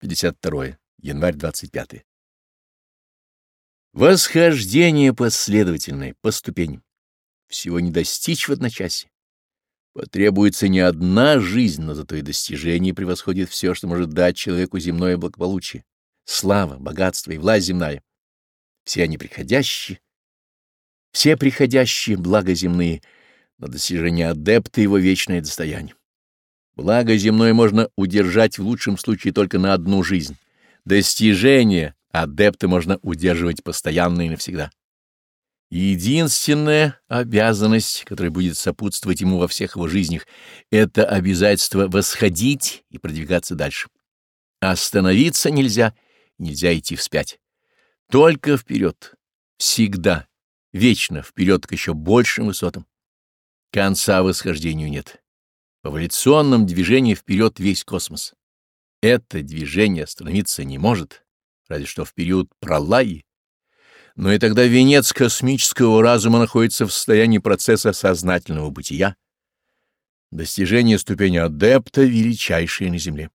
52 январь 25. Восхождение последовательное, по ступеням. Всего не достичь в одночасье. Потребуется не одна жизнь, но зато и достижение превосходит все, что может дать человеку земное благополучие, слава, богатство и власть земная. Все они приходящие, все приходящие блага земные, но достижение адепта его вечное достояние. Благо земное можно удержать в лучшем случае только на одну жизнь. Достижение адепты можно удерживать постоянно и навсегда. Единственная обязанность, которая будет сопутствовать ему во всех его жизнях, это обязательство восходить и продвигаться дальше. Остановиться нельзя, нельзя идти вспять. Только вперед, всегда, вечно вперед к еще большим высотам. Конца восхождению нет революционном движении вперед весь космос. Это движение остановиться не может, разве что в период пролаи. Но и тогда венец космического разума находится в состоянии процесса сознательного бытия. Достижение ступени адепта величайшее на Земле.